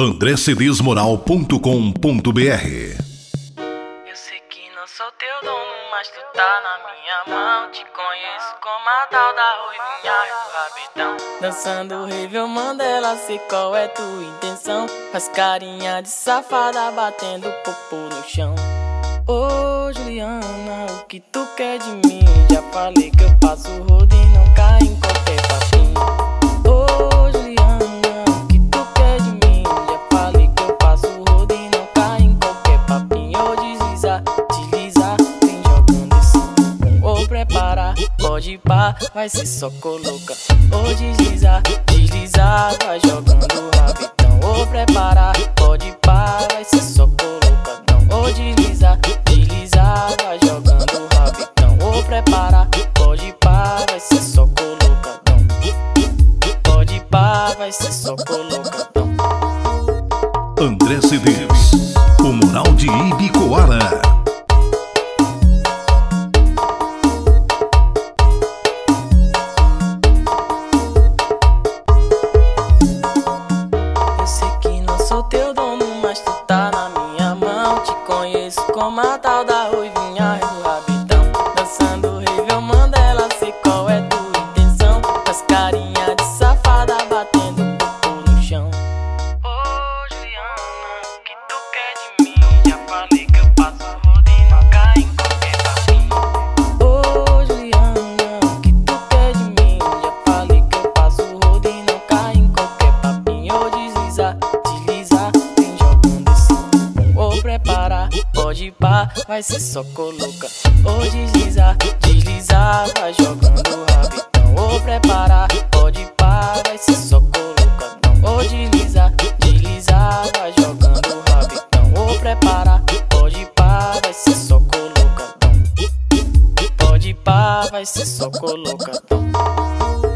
andrecedesmoral.com.br Eu sei que não sou teu dono, mas tu tá na minha mão. Te conheço como a tal da ruivinha do rabetão. Dançando Rível Mandela, sei qual é tua intenção. Faz carinha de safada, batendo popô no chão. Ô Juliana, o que tu quer de mim? Já falei que eu passo o rodo e não cai em pode pá, vai ser só coloca. Ô deslizar, deslizar, vai jogando rabitão. Ô preparar, pode pá, vai ser só colocadão. Ô deslizar, deslizar, vai jogando rabitão. Ô preparar, pode pá, vai ser só colocadão. Pode pá, vai ser só colocadão. André Cedês, o Moral de Ibicoara. Como a tal da ruivinha do rabitão. Dançando Rível Mandela, sei qual é tua intenção. Faz carinha de safada, batendo popô no chão. Ô Juliana, o que tu quer de mim? Já falei pode pá, vai ser só coloca. Ô deslizar, deslizar, vai jogando rabitão. Ô preparar, pode pá, vai ser só colocadão. Ô deslizar, deslizar, vai jogando rabitão. Ô preparar, pode pá, vai ser só colocadão. Pode pá, vai ser só colocadão.